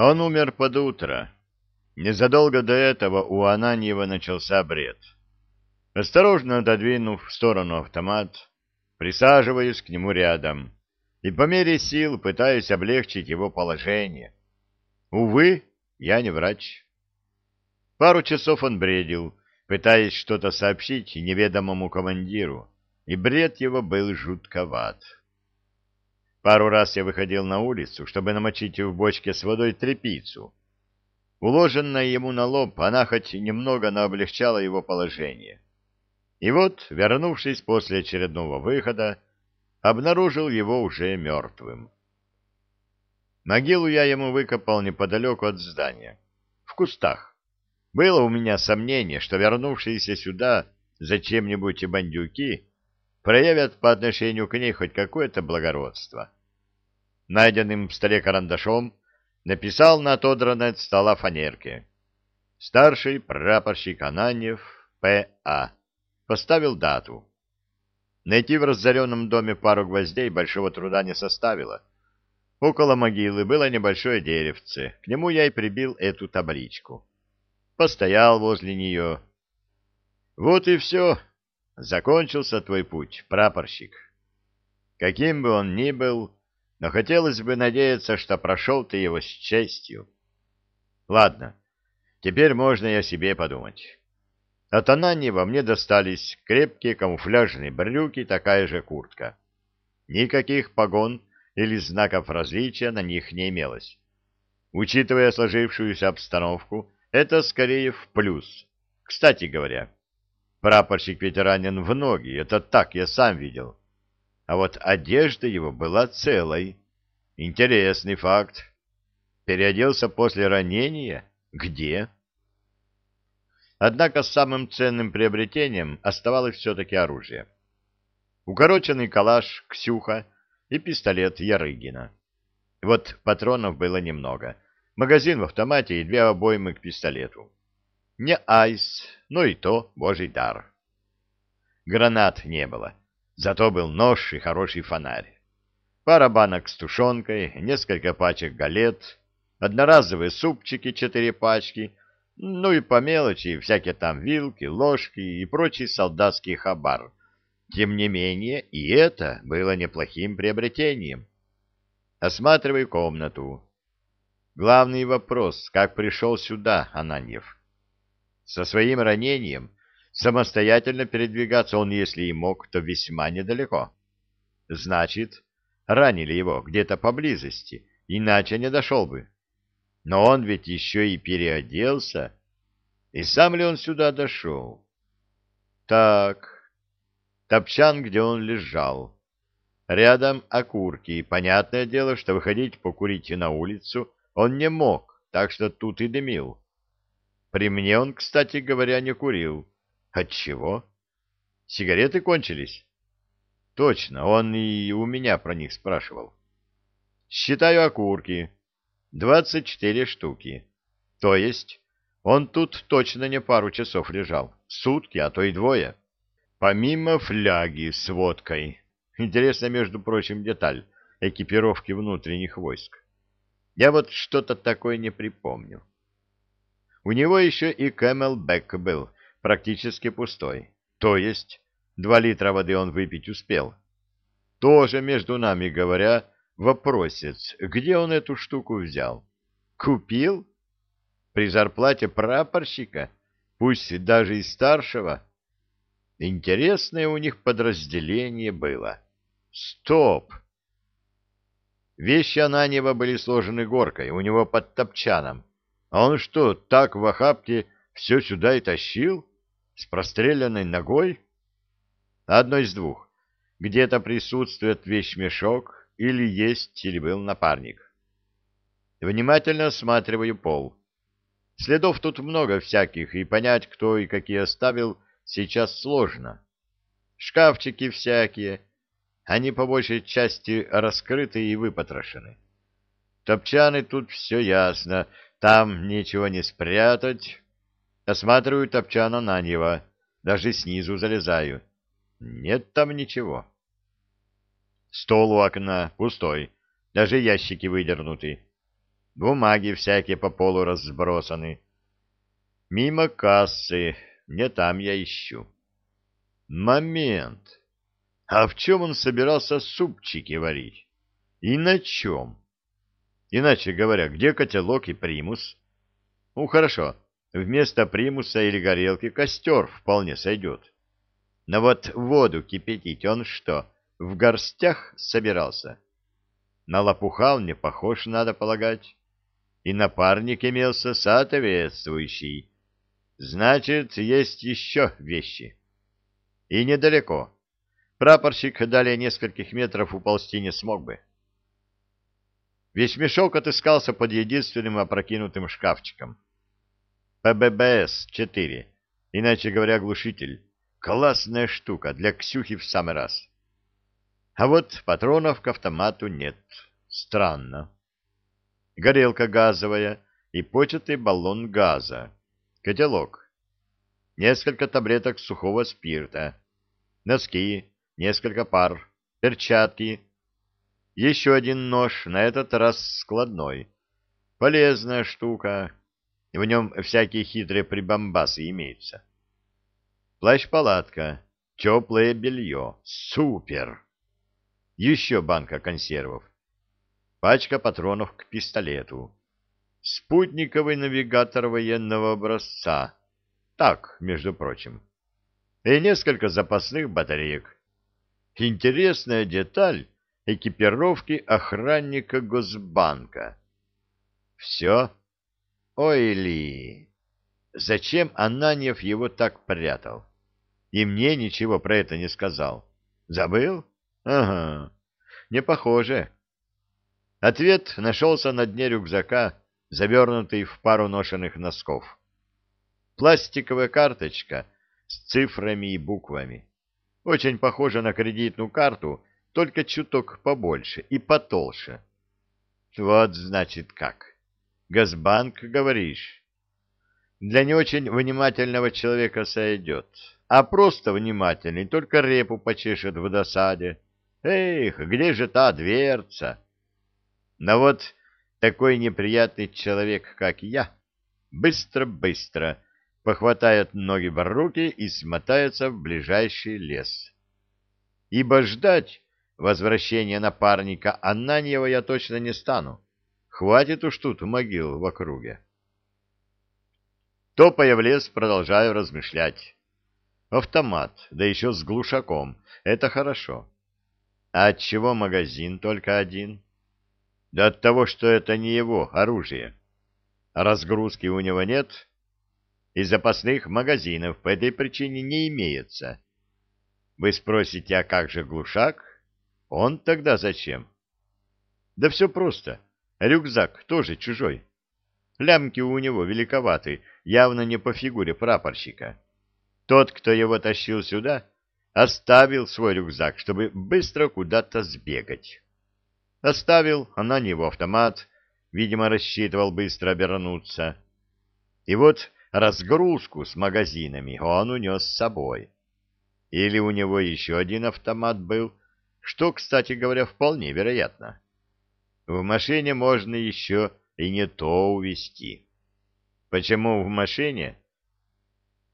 Он умер под утро. Незадолго до этого у Ананьева начался бред. Осторожно отодвинув в сторону автомат, присаживаюсь к нему рядом и по мере сил пытаюсь облегчить его положение. Увы, я не врач. Пару часов он бредил, пытаясь что-то сообщить неведомому командиру, и бред его был жутковат. Пару раз я выходил на улицу, чтобы намочить в бочке с водой тряпицу. Уложенная ему на лоб, она хоть немного, но облегчала его положение. И вот, вернувшись после очередного выхода, обнаружил его уже мертвым. Могилу я ему выкопал неподалеку от здания, в кустах. Было у меня сомнение, что вернувшиеся сюда зачем-нибудь бандюки проявят по отношению к ней хоть какое-то благородство. Найденным в столе карандашом написал на отодранной от стола фанерке. Старший прапорщик Ананьев П.А. Поставил дату. Найти в разоренном доме пару гвоздей большого труда не составило. Около могилы было небольшое деревце, к нему я и прибил эту табличку. Постоял возле нее. Вот и все. Закончился твой путь, прапорщик. Каким бы он ни был, но хотелось бы надеяться, что прошел ты его с честью. Ладно, теперь можно и о себе подумать. От Ананьева мне достались крепкие камуфляжные брюки, такая же куртка. Никаких погон или знаков различия на них не имелось. Учитывая сложившуюся обстановку, это скорее в плюс. Кстати говоря, прапорщик ведь ранен в ноги, это так я сам видел а вот одежда его была целой. Интересный факт. Переоделся после ранения? Где? Однако самым ценным приобретением оставалось все-таки оружие. Укороченный калаш Ксюха и пистолет Ярыгина. Вот патронов было немного. Магазин в автомате и две обоймы к пистолету. Не айс, но и то божий дар. Гранат не было. Зато был нож и хороший фонарь. Пара банок с тушенкой, несколько пачек галет, одноразовые супчики четыре пачки, ну и по мелочи всякие там вилки, ложки и прочий солдатский хабар. Тем не менее, и это было неплохим приобретением. Осматриваю комнату. Главный вопрос, как пришел сюда Ананьев? Со своим ранением Самостоятельно передвигаться он, если и мог, то весьма недалеко. Значит, ранили его где-то поблизости, иначе не дошел бы. Но он ведь еще и переоделся. И сам ли он сюда дошел? Так, топчан, где он лежал. Рядом окурки, понятное дело, что выходить покурить на улицу он не мог, так что тут и дымил. При мне он, кстати говоря, не курил Отчего? Сигареты кончились? Точно, он и у меня про них спрашивал. Считаю окурки. Двадцать четыре штуки. То есть он тут точно не пару часов лежал. Сутки, а то и двое. Помимо фляги с водкой. Интересно, между прочим, деталь экипировки внутренних войск. Я вот что-то такое не припомню. У него еще и CamelBak был, практически пустой. То есть два литра воды он выпить успел. Тоже, между нами говоря, вопросец, где он эту штуку взял? Купил? При зарплате прапорщика? Пусть даже и старшего? Интересное у них подразделение было. Стоп! Вещи Ананьева были сложены горкой, у него под топчаном. А он что, так в охапке все сюда и тащил? С простреленной ногой? Одно из двух. Где-то присутствует вещмешок, или есть, или был напарник. Внимательно осматриваю пол. Следов тут много всяких, и понять, кто и какие оставил, сейчас сложно. Шкафчики всякие, они по большей части раскрыты и выпотрошены. Топчаны тут все ясно, там ничего не спрятать, Осматриваю топчана Наньева, даже снизу залезаю. Нет там ничего. Стол у окна пустой, даже ящики выдернуты. бумаги всякие по полу разбросаны. Мимо кассы, не там я ищу. Момент. А в чем он собирался супчики варить? И на чем? Иначе говоря, где котелок и примус? Ну, хорошо, вместо примуса или горелки костер вполне сойдет. Но вот воду кипятить он что, в горстях собирался? На лопуха он не похож, надо полагать. И напарник имелся соответствующий. Значит, есть еще вещи. И недалеко. Прапорщик далее нескольких метров уползти не смог бы. Весь мешок отыскался под единственным опрокинутым шкафчиком. ПББС-4, иначе говоря, глушитель. Классная штука, для Ксюхи в самый раз. А вот патронов к автомату нет. Странно. Горелка газовая и початый баллон газа. Котелок. Несколько таблеток сухого спирта. Носки, несколько пар, перчатки. Еще один нож, на этот раз складной. Полезная штука. В нем всякие хитрые прибамбасы имеются. Плащ-палатка, теплое белье. Супер! Еще банка консервов. Пачка патронов к пистолету. Спутниковый навигатор военного образца. Так, между прочим. И несколько запасных батареек. Интересная деталь экипировки охранника Госбанка. Все? Ой ли! Зачем Ананьев его так прятал? И мне ничего про это не сказал. Забыл? Ага, не похоже. Ответ нашелся на дне рюкзака, завернутый в пару ношенных носков. Пластиковая карточка с цифрами и буквами. Очень похожа на кредитную карту, только чуток побольше и потолще. Вот значит как. Газбанк, говоришь? Для не очень внимательного человека сойдет, а просто внимательный только репу почешет в досаде. Эх, где же та дверца? Но вот такой неприятный человек, как я, быстро-быстро похватает ноги в руки и смотается в ближайший лес. Ибо ждать возвращения напарника Ананьева я точно не стану. Хватит уж тут могил в округе. Топая в лес, продолжаю размышлять. Автомат, да еще с глушаком, это хорошо. А отчего магазин только один? Да от того, что это не его оружие. Разгрузки у него нет, и запасных магазинов по этой причине не имеется. Вы спросите, а как же глушак? Он тогда зачем? Да все просто. Рюкзак тоже чужой. Лямки у него великоваты, явно не по фигуре прапорщика. Тот, кто его тащил сюда, оставил свой рюкзак, чтобы быстро куда-то сбегать. Оставил, а на него автомат, видимо, рассчитывал быстро обернуться. И вот разгрузку с магазинами он унес с собой. Или у него еще один автомат был, что, кстати говоря, вполне вероятно. В машине можно еще и не то увезти. Почему в машине?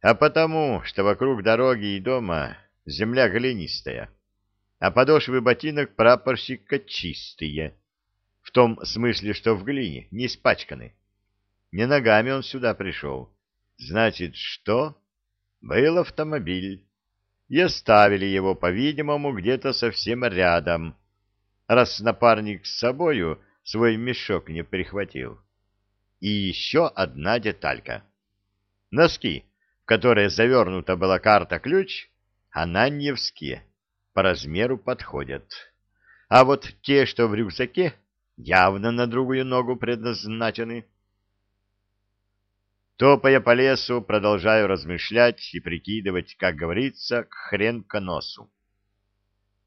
А потому, что вокруг дороги и дома земля глинистая а подошвы ботинок прапорщика чистые, в том смысле, что в глине, не испачканы. Не ногами он сюда пришел. Значит, что? Был автомобиль. И оставили его, по-видимому, где-то совсем рядом, раз напарник с собою свой мешок не прихватил. И еще одна деталька. Носки, в которые завернута была карта-ключ, ананьевские по размеру подходят. А вот те, что в рюкзаке, явно на другую ногу предназначены. Топая по лесу, продолжаю размышлять и прикидывать, как говорится, к хрен к носу.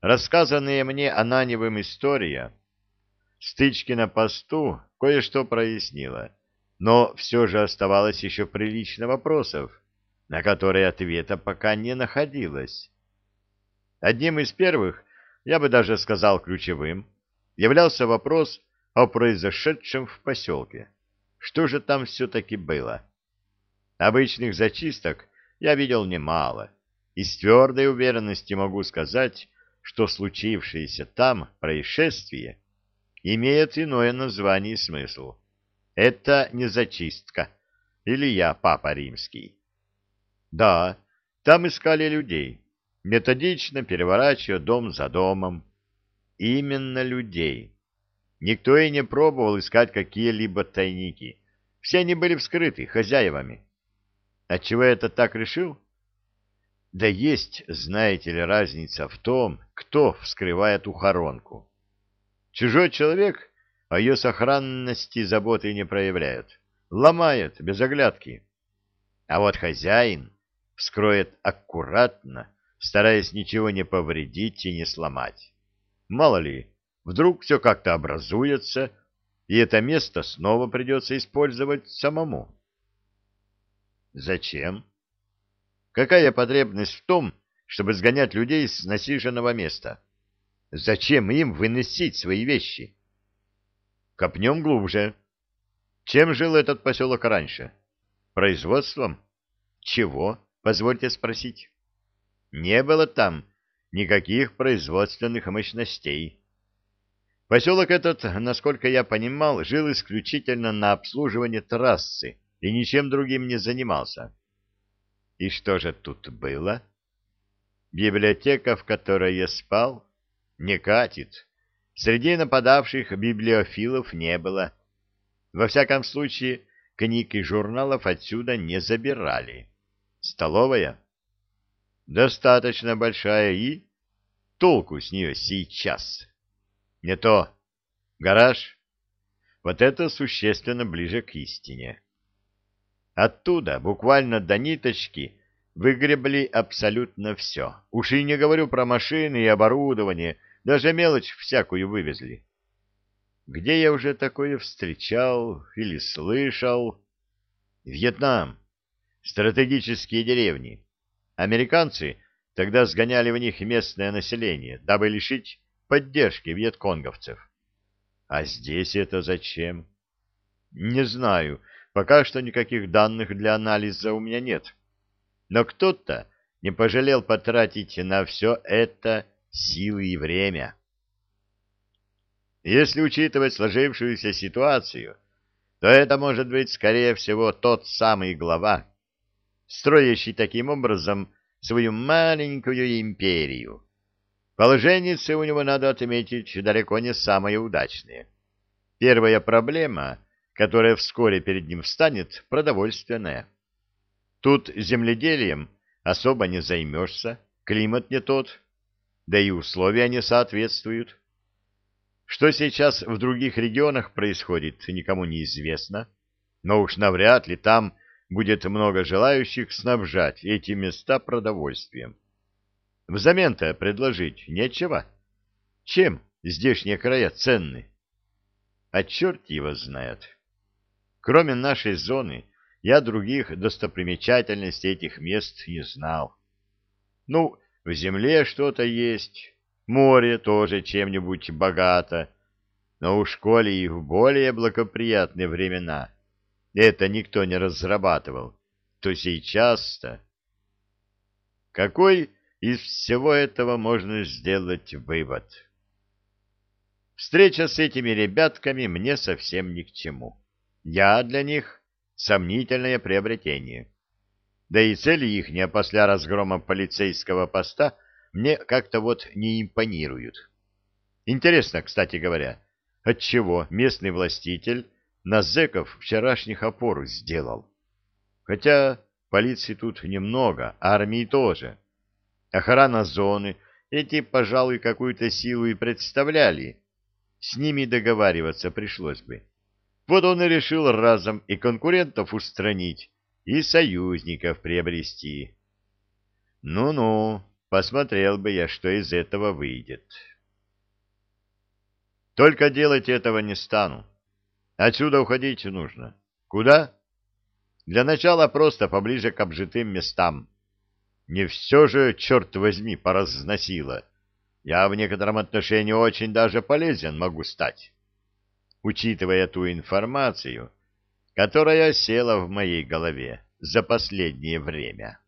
Рассказанная мне Ананевым история, стычки на посту, кое-что прояснила, но все же оставалось еще прилично вопросов, на которые ответа пока не находилось. Одним из первых, я бы даже сказал ключевым, являлся вопрос о произошедшем в поселке. Что же там все-таки было? Обычных зачисток я видел немало, и с твердой уверенностью могу сказать, что случившееся там происшествие имеет иное название и смысл. Это не зачистка, или я папа римский. Да, там искали людей, методично переворачивая дом за домом. Именно людей. Никто и не пробовал искать какие-либо тайники. Все они были вскрыты хозяевами. Отчего я это так решил? Да есть, знаете ли, разница в том, кто вскрывает ухоронку. Чужой человек о ее сохранности заботы не проявляет. Ломает без оглядки. А вот хозяин вскроет аккуратно, стараясь ничего не повредить и не сломать. Мало ли, вдруг все как-то образуется, и это место снова придется использовать самому. Зачем? Какая потребность в том, чтобы сгонять людей с насиженного места? Зачем им выносить свои вещи? Копнем глубже. Чем жил этот поселок раньше? Производством? Чего, позвольте спросить? Не было там никаких производственных мощностей. Поселок этот, насколько я понимал, жил исключительно на обслуживании трассы и ничем другим не занимался. И что же тут было? Библиотека, в которой я спал, не катит. Среди нападавших библиофилов не было. Во всяком случае, книг и журналов отсюда не забирали. Столовая? Достаточно большая и... Толку с нее сейчас. Не то. Гараж? Вот это существенно ближе к истине. Оттуда, буквально до ниточки, выгребли абсолютно все. Уж и не говорю про машины и оборудование, даже мелочь всякую вывезли. Где я уже такое встречал или слышал? Вьетнам. Стратегические деревни. Американцы тогда сгоняли в них местное население, дабы лишить поддержки вьетконговцев. А здесь это зачем? Не знаю, Пока что никаких данных для анализа у меня нет. Но кто-то не пожалел потратить на все это силы и время. Если учитывать сложившуюся ситуацию, то это может быть, скорее всего, тот самый глава, строящий таким образом свою маленькую империю. Положение у него, надо отметить, далеко не самое удачное. Первая проблема которая вскоре перед ним встанет, продовольственная. Тут земледелием особо не займешься, климат не тот, да и условия не соответствуют. Что сейчас в других регионах происходит, никому не известно, но уж навряд ли там будет много желающих снабжать эти места продовольствием. Взамен-то предложить нечего. Чем здешние края ценны? А черт его знает. Кроме нашей зоны, я других достопримечательностей этих мест не знал. Ну, в земле что-то есть, море тоже чем-нибудь богато, но уж коли и в более благоприятные времена это никто не разрабатывал, то сейчас-то... Какой из всего этого можно сделать вывод? Встреча с этими ребятками мне совсем ни к чему. Я для них сомнительное приобретение. Да и цели их не после разгрома полицейского поста мне как-то вот не импонируют. Интересно, кстати говоря, отчего местный властитель на зэков вчерашних опору сделал? Хотя полиции тут немного, армии тоже. Охрана зоны, эти, пожалуй, какую-то силу и представляли. С ними договариваться пришлось бы. Вот он и решил разом и конкурентов устранить, и союзников приобрести. Ну-ну, посмотрел бы я, что из этого выйдет. Только делать этого не стану. Отсюда уходить нужно. Куда? Для начала просто поближе к обжитым местам. Не все же, черт возьми, поразносило. Я в некотором отношении очень даже полезен могу стать. Учитывая ту информацию, которая села в моей голове за последнее время.